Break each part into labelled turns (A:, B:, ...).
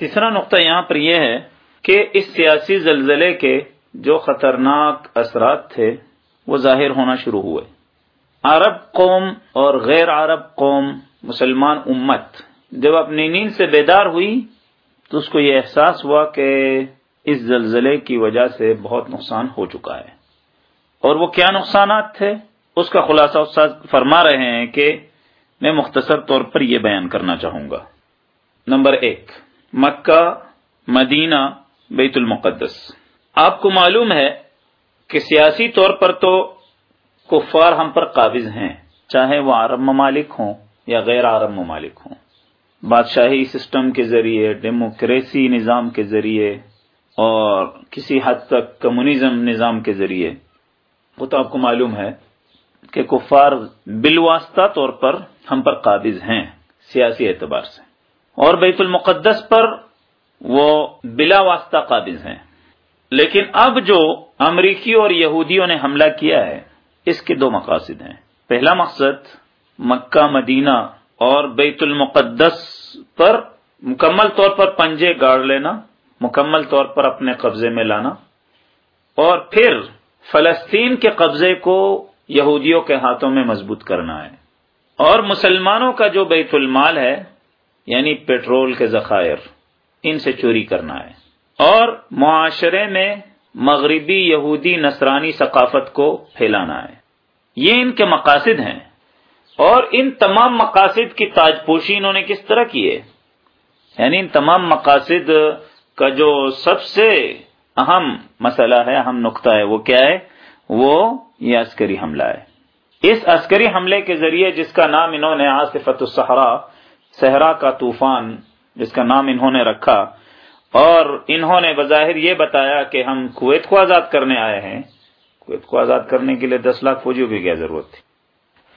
A: تیسرا نقطہ یہاں پر یہ ہے کہ اس سیاسی زلزلے کے جو خطرناک اثرات تھے، وہ ظاہر ہونا شروع ہوئے۔ عرب قوم اور غیر عرب قوم، مسلمان امت، جب اپنی نیند سے بیدار ہوئی تو اس کو یہ احساس ہوا کہ اس زلزلے کی وجہ سے بہت نقصان ہو چکا ہے۔ اور وہ کیا نقصانات تھے؟ اس کا خلاصہ استاد فرما رہے ہیں کہ میں مختصر طور پر یہ بیان کرنا چاہوں گا۔ نمبر ایک مکہ، مدینہ، بیت المقدس۔ آپ کو معلوم ہے کہ سیاسی طور پر تو کفار ہم پر قابض ہیں، چاہے وہ عرب ممالک ہوں یا غیر عرب ممالک ہوں۔ بادشاہی سسٹم کے ذریعے، ڈیموکریسی نظام کے ذریعے، اور کسی حد تک کمیونزم نظام کے ذریعے۔ وہ تو آپ کو معلوم ہے کہ کفار بالواسطہ طور پر ہم پر قابض ہیں، سیاسی اعتبار سے۔ اور بیت المقدس پر وہ بلا واسطہ قابض ہیں۔ لیکن اب جو امریکی اور یہودیوں نے حملہ کیا ہے، اس کے دو مقاصد ہیں۔ پہلا مقصد، مکہ، مدینہ اور بیت المقدس پر مکمل طور پر پنجے گاڑ لینا، مکمل طور پر اپنے قبضے میں لانا۔ اور پھر فلسطین کے قبضے کو یہودیوں کے ہاتھوں میں مضبوط کرنا ہے۔ اور مسلمانوں کا جو بیت المال ہے یعنی پیٹرول کے ذخائر، ان سے چوری کرنا ہے۔ اور معاشرے میں مغربی یہودی نصرانی ثقافت کو پھیلانا ہے۔ یہ ان کے مقاصد ہیں۔ اور ان تمام مقاصد کی تاج پوشی انہوں نے کس طرح کی ہے؟ یعنی ان تمام مقاصد کا جو سب سے اہم مسئلہ ہے، اہم نقطہ ہے، وہ کیا ہے؟ وہ یہ عسکری حملہ ہے۔ اس عسکری حملے کے ذریعے جس کا نام انہوں نے آصفت الصحرا صحرا کا طوفان جس کا نام انہوں نے رکھا، اور انہوں نے بظاہر یہ بتایا کہ ہم کویت کو آزاد کرنے آئے ہیں۔ کویت کو آزاد کرنے کے لیے دس لاکھ فوجیوں کی کیا ضرورت تھی؟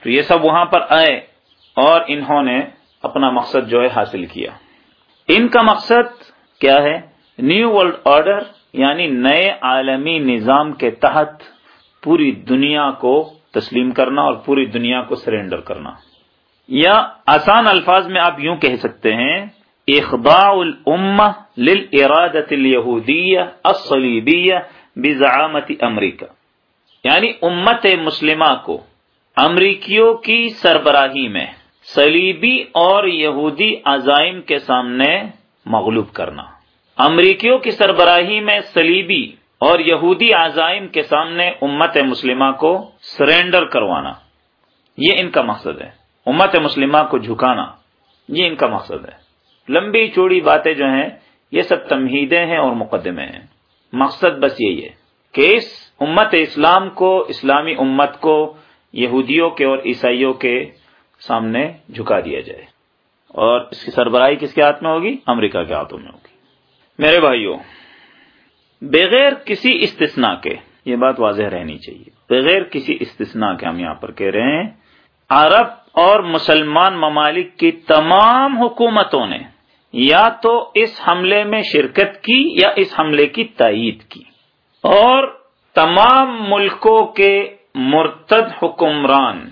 A: تو یہ سب وہاں پر آئے اور انہوں نے اپنا مقصد جو ہے حاصل کیا۔ ان کا مقصد کیا ہے؟ نیو ورلڈ آرڈر یعنی نئے عالمی نظام کے تحت پوری دنیا کو تسلیم کرنا اور پوری دنیا کو سرینڈر کرنا۔ یا آسان الفاظ میں آپ یوں کہہ سکتے ہیں اخباء الامہ للارادت الیہودیہ الصلیبیہ بزعامت امریکہ۔ یعنی امت مسلمہ کو، امریکیوں کی سربراہی میں صلیبی اور یہودی عزائم کے سامنے مغلوب کرنا۔ امریکیوں کی سربراہی میں صلیبی اور یہودی عزائم کے سامنے امت مسلمہ کو سرینڈر کروانا۔ یہ ان کا مقصد ہے۔ امت مسلمہ کو جھکانا، یہ ان کا مقصد ہے۔ لمبی چوڑی باتیں جو ہیں، یہ سب تمہیدیں ہیں اور مقدمے ہیں۔ مقصد بس یہی ہے کہ اس امت اسلام کو، اسلامی امت کو، یہودیوں کے اور عیسائیوں کے سامنے جھکا دیا جائے۔ اور اس کی سربراہی کس کے ہاتھ میں ہوگی؟ امریکہ کے ہاتھوں میں ہوگی۔ میرے بھائیوں، بغیر کسی استثناء کے، یہ بات واضح رہنی چاہیے۔ بغیر کسی استثناء کے ہم یہاں پر کہہ رہے ہیں عرب اور مسلمان ممالک کی تمام حکومتوں نے یا تو اس حملے میں شرکت کی یا اس حملے کی تائید کی۔ اور تمام ملکوں کے مرتد حکمران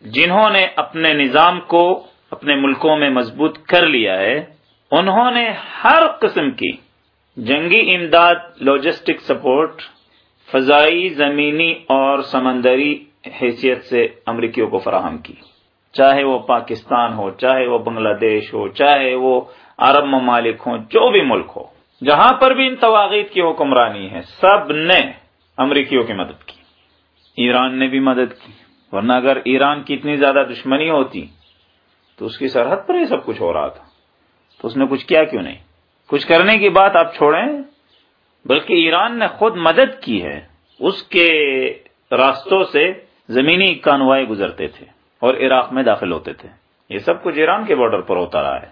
A: جنہوں نے اپنے نظام کو اپنے ملکوں میں مضبوط کر لیا ہے، انہوں نے ہر قسم کی جنگی امداد لاجسٹک سپورٹ فضائی، زمینی اور سمندری حیثیت سے امریکیوں کو فراہم کی۔ چاہے وہ پاکستان ہو، چاہے وہ بنگلہ دیش ہو، چاہے وہ عرب ممالک ہوں جو بھی ملک ہو، جہاں پر بھی ان تواغیر کی حکمرانی ہے، سب نے امریکیوں کی مدد کی۔ ایران نے بھی مدد کی، ورنہ اگر ایران کی اتنی زیادہ دشمنی ہوتی، تو اس کی سرحد پر یہ سب کچھ ہو رہا تھا۔ تو اس نے کچھ کیا کیوں نہیں؟ کچھ کرنے کی بات آپ چھوڑیں، بلکہ ایران نے خود مدد کی ہے، اس کے راستوں سے زمینی کانوائے گزرتے تھے اور عراق میں داخل ہوتے تھے۔ یہ سب کچھ ایران کے بارڈر پر ہوتا رہا ہے۔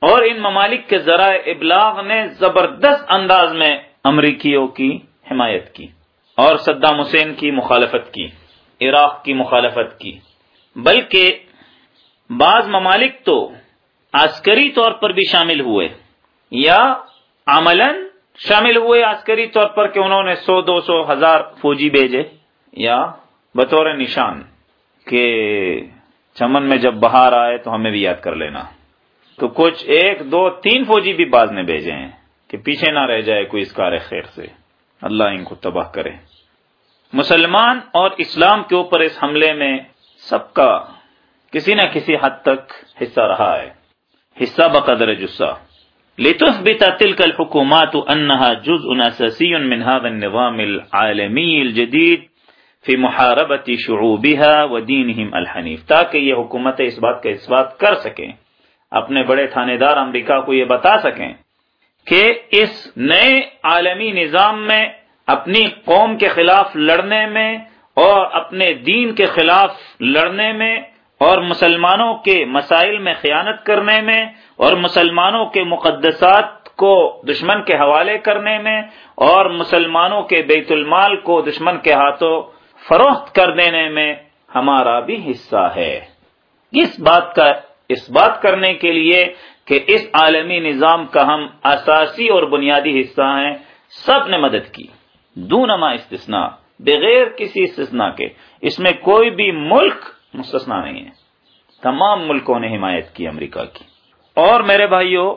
A: اور ان ممالک کے ذرائع ابلاغ نے زبردست انداز میں امریکیوں کی حمایت کی اور صدام حسین کی مخالفت کی، عراق کی مخالفت کی۔ بلکہ بعض ممالک تو عسکری طور پر بھی شامل ہوئے یا عمل شامل ہوئے عسکری طور پر کہ انہوں نے سو، دو سو ہزار فوجی بھیجے یا بطور نشان کہ چمن میں جب باہر آئے تو ہمیں بھی یاد کر لینا۔ تو کچھ ایک، دو، تین فوجی بھی باز نے بھیجے ہیں کہ پیچھے نہ رہ جائے کوئی اس کار خیر سے۔ اللہ ان کو تباہ کرے۔ مسلمان اور اسلام کے اوپر اس حملے میں سب کا کسی نہ کسی حد تک حصہ رہا ہے۔ حصہ بقدر جسہ لتثبت تلك الحكومات انها جزء اساسي من هذا النظام العالمي الجديد في محاربه شعوبها ودينهم الحنيف تاکہ یہ حکومت اس بات کا اس بات کر سکیں، اپنے بڑے تھانے دار امریکہ کو یہ بتا سکیں کہ اس نئے عالمی نظام میں اپنی قوم کے خلاف لڑنے میں اور اپنے دین کے خلاف لڑنے میں اور مسلمانوں کے مسائل میں خیانت کرنے میں اور مسلمانوں کے مقدسات کو دشمن کے حوالے کرنے میں اور مسلمانوں کے بیت المال کو دشمن کے ہاتھوں فروخت کر دینے میں ہمارا بھی حصہ ہے۔ اس بات کا، اس بات کرنے کے لیے کہ اس عالمی نظام کا ہم اساسی اور بنیادی حصہ ہیں، سب نے مدد کی۔ دونما استثناء، بغیر کسی استثناء کے۔ اس میں کوئی بھی ملک مستثنا نہیں ہے۔ تمام ملکوں نے حمایت کی امریکہ کی۔ اور میرے بھائیوں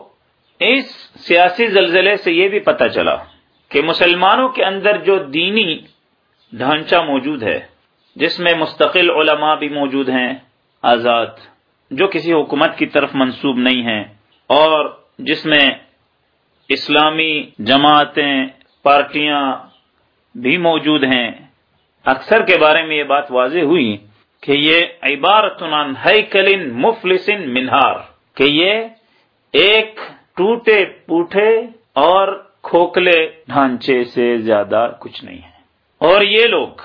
A: اس سیاسی زلزلے سے یہ بھی پتہ چلا کہ مسلمانوں کے اندر جو دینی ڈھانچہ موجود ہے، جس میں مستقل علماء بھی موجود ہیں، آزاد، جو کسی حکومت کی طرف منسوب نہیں ہیں، اور جس میں اسلامی جماعتیں، پارٹیاں بھی موجود ہیں۔ اکثر کے بارے میں یہ بات واضح ہوئی کہ یہ عبارت کلن مفلسن منہار، کہ یہ ایک ٹوٹے پوٹے اور کھوکھلے ڈھانچے سے زیادہ کچھ نہیں ہے۔ اور یہ لوگ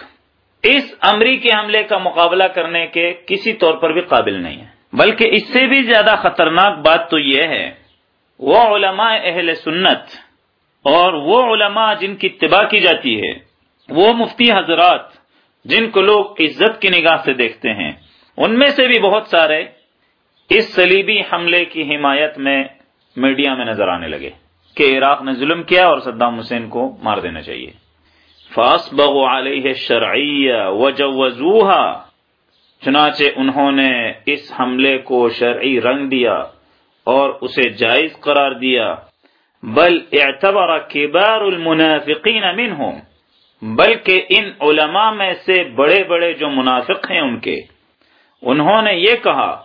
A: اس امریکی حملے کا مقابلہ کرنے کے کسی طور پر بھی قابل نہیں ہے بلکہ اس سے بھی زیادہ خطرناک بات تو یہ ہے، وہ علماء اہل سنت اور وہ علماء جن کی اتباع کی جاتی ہے، وہ مفتی حضرات جن کو لوگ عزت کی نگاہ سے دیکھتے ہیں، ان میں سے بھی بہت سارے اس سلیبی حملے کی حمایت میں میڈیا میں نظر آنے لگے کہ عراق نے ظلم کیا اور صدام حسین کو مار دینا چاہیے۔ فاس بغ علیہ شرعیہ وجوزوہا، چنانچہ انہوں نے اس حملے کو شرعی رنگ دیا اور اسے جائز قرار دیا۔ بل اعتبر کبار المنافقین منہم، بلکہ ان علماء میں سے بڑے بڑے جو منافق ہیں ان کے۔ انہوں نے یہ کہا،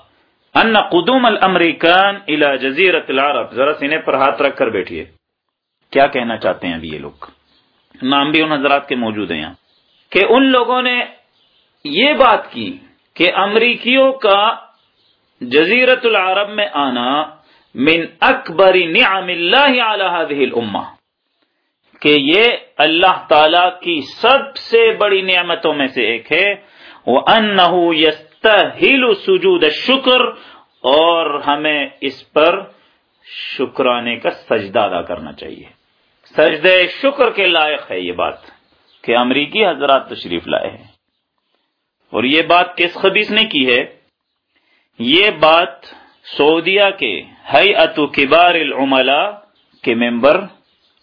A: ان قدوم الامریکان الى جزیرت العرب. ذرا سینے پر ہاتھ رکھ کر بیٹھیے۔ کیا کہنا چاہتے ہیں ابھی یہ لوگ؟ نام بھی ان حضرات کے موجود ہیں یہاں۔ کہ ان لوگوں نے یہ بات کی کہ امریکیوں کا جزیرت العرب میں آنا من اکبر نعم اللہ علی هذه الامہ۔ کہ یہ اللہ تعالی کی سب سے بڑی نعمتوں میں سے ایک ہے۔ وانه يستاهل سجود الشکر اور ہمیں اس پر شکرانے کا سجدہ ادا کرنا چاہیے۔ سجدہ شکر کے لائق ہے یہ بات کہ امریکی حضرات تشریف لائے ہیں۔ اور یہ بات کس خبیص نے کی ہے؟ یہ بات سعودیہ کے ہئی اتو کبار العملا کے ممبر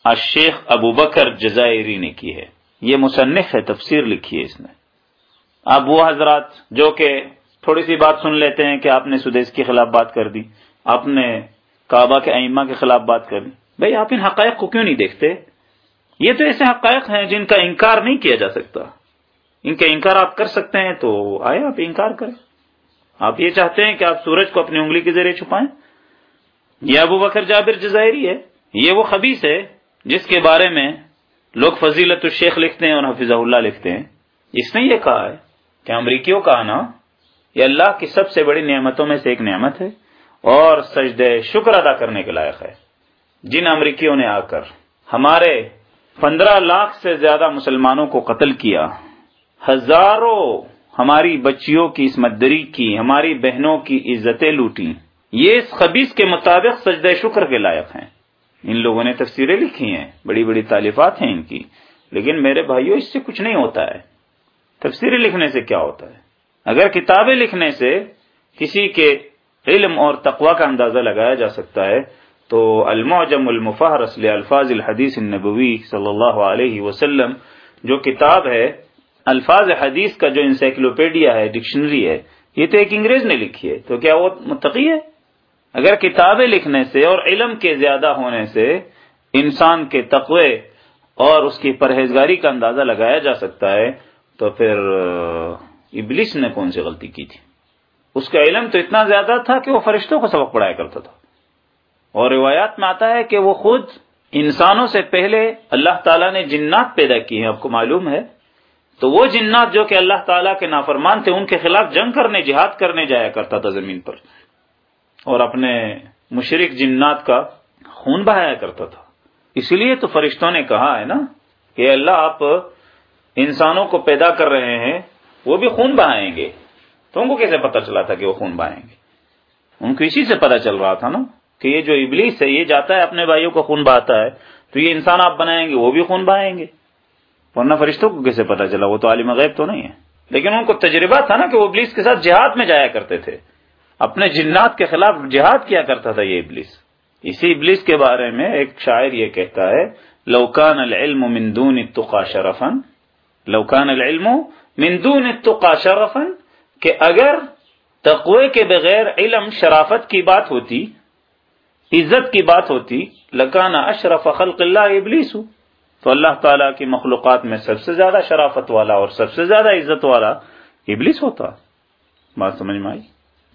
A: الشیخ ابو بکر جزائری نے کی ہے۔ یہ مصنف ہے، تفسیر لکھی ہے اس نے۔ اب وہ حضرات جو کہ تھوڑی سی بات سن لیتے ہیں کہ آپ نے سدیش کے خلاف بات کر دی، آپ نے کعبہ کے ائمہ کے خلاف بات کر دی۔ بھائی آپ ان حقائق کو کیوں نہیں دیکھتے؟ یہ تو ایسے حقائق ہیں جن کا انکار نہیں کیا جا سکتا۔ ان کا انکار آپ کر سکتے ہیں تو آئے آپ انکار کریں۔ آپ یہ چاہتے ہیں کہ آپ سورج کو اپنی انگلی کے ذریعے چھپائیں۔ یہ ابو بکر جابر جزائری ہے۔ یہ وہ خبیص ہے جس کے بارے میں لوگ فضیلت الشیخ لکھتے ہیں اور حفظہ اللہ لکھتے ہیں۔ اس نے یہ کہا ہے کہ امریکیوں کا آنا یہ اللہ کی سب سے بڑی نعمتوں میں سے ایک نعمت ہے اور سجدے شکر ادا کرنے کے لائق ہے۔ جن امریکیوں نے آ کر ہمارے پندرہ لاکھ سے زیادہ مسلمانوں کو قتل کیا، ہزاروں ہماری بچیوں کی عصمت دری کی، ہماری بہنوں کی عزتیں لوٹی یہ اس خبیص کے مطابق سجدہ شکر کے لائق ہیں۔ ان لوگوں نے تفسیریں لکھی ہیں، بڑی بڑی تعلیفات ہیں ان کی۔ لیکن میرے بھائیوں اس سے کچھ نہیں ہوتا ہے۔ تفسیریں لکھنے سے کیا ہوتا ہے؟ اگر کتابیں لکھنے سے کسی کے علم اور تقوا کا اندازہ لگایا جا سکتا ہے تو المعجم المفہرس الفاظ الحدیث النبوی صلی اللہ علیہ وسلم، جو کتاب ہے، الفاظ حدیث کا جو انسائکلوپیڈیا ہے، ڈکشنری ہے، یہ تو ایک انگریز نے لکھی ہے، تو کیا وہ متقی ہے؟ اگر کتابیں لکھنے سے اور علم کے زیادہ ہونے سے انسان کے تقوی اور اس کی پرہیزگاری کا اندازہ لگایا جا سکتا ہے، تو پھر ابلیس نے کون سی غلطی کی تھی؟ اس کا علم تو اتنا زیادہ تھا کہ وہ فرشتوں کو سبق پڑھایا کرتا تھا۔ اور روایات میں آتا ہے کہ وہ خود انسانوں سے پہلے اللہ تعالیٰ نے جنات پیدا کی ہیں، آپ کو معلوم ہے۔ تو وہ جنات جو کہ اللہ تعالیٰ کے نافرمان تھے، ان کے خلاف جنگ کرنے، جہاد کرنے جایا کرتا تھا زمین پر۔ اور اپنے مشرق جنات کا خون بہایا کرتا تھا۔ اسی لیے تو فرشتوں نے کہا ہے نا کہ اللہ آپ انسانوں کو پیدا کر رہے ہیں، وہ بھی خون بہائیں گے۔ تو ان کو کیسے پتا چلا تھا کہ وہ خون بہائیں گے؟ ان کو اسی سے پتا چل رہا تھا نا۔ کہ یہ جو ابلیس ہے، یہ جاتا ہے اپنے بھائیوں کو خون بہاتا ہے، تو یہ انسان آپ بنائیں گے، وہ بھی خون بہائیں گے۔ ورنہ فرشتوں کو کیسے پتا چلا؟ وہ تو عالم غیب تو نہیں ہے۔ لیکن ان کو تجربہ تھا نا کہ وہ ابلیس کے ساتھ جہاد میں جایا کرتے تھے۔ اپنے جنات کے خلاف جہاد کیا کرتا تھا یہ ابلیس۔ اسی ابلیس کے بارے میں ایک شاعر یہ کہتا ہے لوکان العلم من دون شرفن لوکان العلم من دون شرفن کہ اگر تقوی کے بغیر علم شرافت کی بات ہوتی عزت کی بات ہوتی، لکانا اشرف خلق اللہ ابلیس. تو اللہ تعالیٰ کی مخلوقات میں سب سے زیادہ شرافت والا اور سب سے زیادہ عزت والا ابلیس ہوتا. بات سمجھ میں آئی؟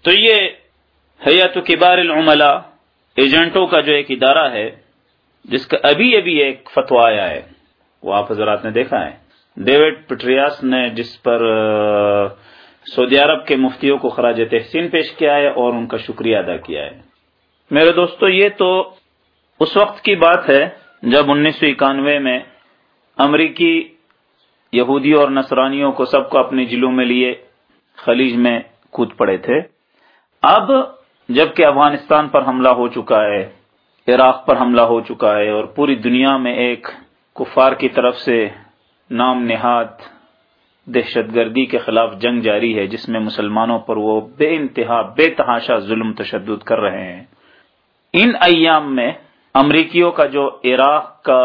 A: تو یہ حیات کبار العملا ایجنٹوں کا جو ایک ادارہ ہے، جس کا ابھی ابھی ایک فتوا آیا ہے، وہ آپ حضرات نے دیکھا ہے. ڈیوڈ پٹریاس نے جس پر سعودی عرب کے مفتیوں کو خراج تحسین پیش کیا ہے اور ان کا شکریہ ادا کیا ہے۔ میرے دوستو، یہ تو اس وقت کی بات ہے جب انیس سو اکانوے میں امریکی یہودی اور نصرانیوں کو سب کو اپنے جلوں میں لیے خلیج میں کود پڑے تھے۔ اب جبکہ افغانستان پر حملہ ہو چکا ہے، عراق پر حملہ ہو چکا ہے اور پوری دنیا میں ایک کفار کی طرف سے نام نہاد دہشت گردی کے خلاف جنگ جاری ہے، جس میں مسلمانوں پر وہ بے انتہا، بے تحاشا ظلم تشدد کر رہے ہیں۔ ان ایام میں امریکیوں کا جو عراق کا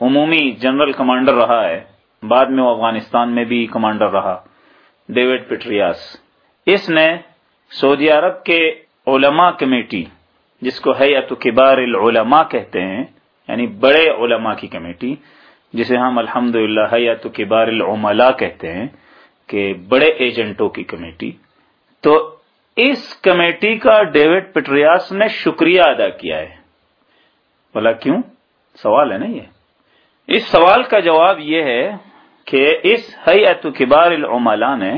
A: عمومی جنرل کمانڈر رہا ہے، بعد میں وہ افغانستان میں بھی کمانڈر رہا، ڈیوڈ پٹریاس اس نے سعودی عرب کے علماء کمیٹی، جس کو ہے کبار العلماء کہتے ہیں یعنی بڑے علماء کی کمیٹی، جسے ہم الحمد للہ حیات کبار العملاء کہتے ہیں، کہ بڑے ایجنٹوں کی کمیٹی۔ تو اس کمیٹی کا ڈیوڈ پٹریاس نے شکریہ ادا کیا ہے۔ بولا کیوں؟ سوال ہے نا یہ۔ اس سوال کا جواب یہ ہے کہ اس حیت کبار العملا نے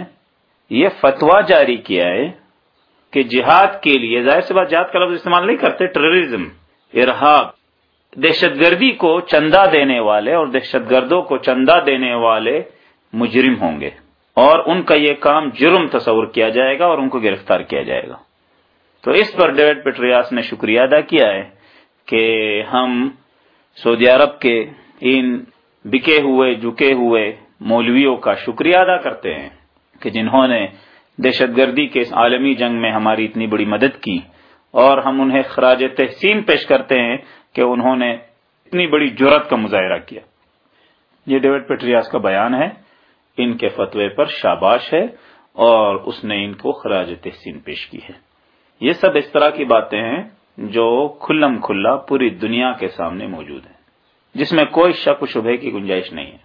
A: یہ فتوا جاری کیا ہے کہ جہاد کے لیے، ظاہر سے بات، جہاد کا لفظ استعمال نہیں کرتے ٹریزم ارحاب دہشت گردی کو چندہ دینے والے اور دہشت گردوں کو چندہ دینے والے مجرم ہوں گے۔ اور ان کا یہ کام جرم تصور کیا جائے گا اور ان کو گرفتار کیا جائے گا۔ تو اس پر ڈیوڈ پیٹریاس نے شکریہ ادا کیا ہے کہ ہم سعودی عرب کے ان بکے ہوئے، جھکے ہوئے مولویوں کا شکریہ ادا کرتے ہیں کہ جنہوں نے دہشت گردی کے اس عالمی جنگ میں ہماری اتنی بڑی مدد کی اور ہم انہیں خراج تحسین پیش کرتے ہیں کہ انہوں نے اتنی بڑی جرت کا مظاہرہ کیا۔ یہ ڈیوڈ پیٹریاس کا بیان ہے۔ ان کے فتوے پر شاباش ہے اور اس نے ان کو خراج تحسین پیش کی ہے۔ یہ سب اس طرح کی باتیں ہیں جو کھلم کھلا پوری دنیا کے سامنے موجود ہیں، جس میں کوئی شک و شبہ کی گنجائش نہیں ہے۔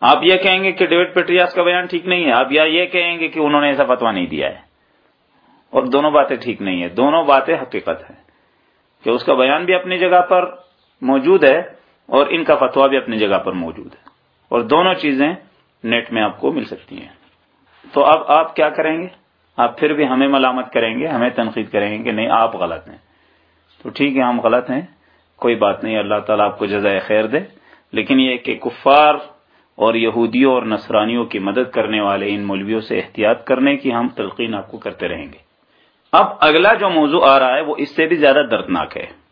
A: آپ یہ کہیں گے کہ ڈیوڈ پیٹریاس کا بیان ٹھیک نہیں ہے، آپ یا یہ کہیں گے کہ انہوں نے ایسا فتوا نہیں دیا ہے۔ اور دونوں باتیں ٹھیک نہیں ہے دونوں باتیں حقیقت ہے کہ اس کا بیان بھی اپنی جگہ پر موجود ہے اور ان کا فتوا بھی اپنی جگہ پر موجود ہے۔ اور دونوں چیزیں نیٹ میں آپ کو مل سکتی ہیں۔ تو اب آپ کیا کریں گے؟ آپ پھر بھی ہمیں ملامت کریں گے، ہمیں تنقید کریں گے کہ نہیں، آپ غلط ہیں۔ تو ٹھیک ہے، ہم غلط ہیں، کوئی بات نہیں، اللہ تعالیٰ آپ کو جزائے خیر دے۔ لیکن یہ کہ کفار اور یہودیوں اور نصرانیوں کی مدد کرنے والے ان مولویوں سے احتیاط کرنے کی ہم تلقین آپ کو کرتے رہیں گے۔ اب اگلا جو موضوع آ رہا ہے، وہ اس سے بھی زیادہ دردناک ہے۔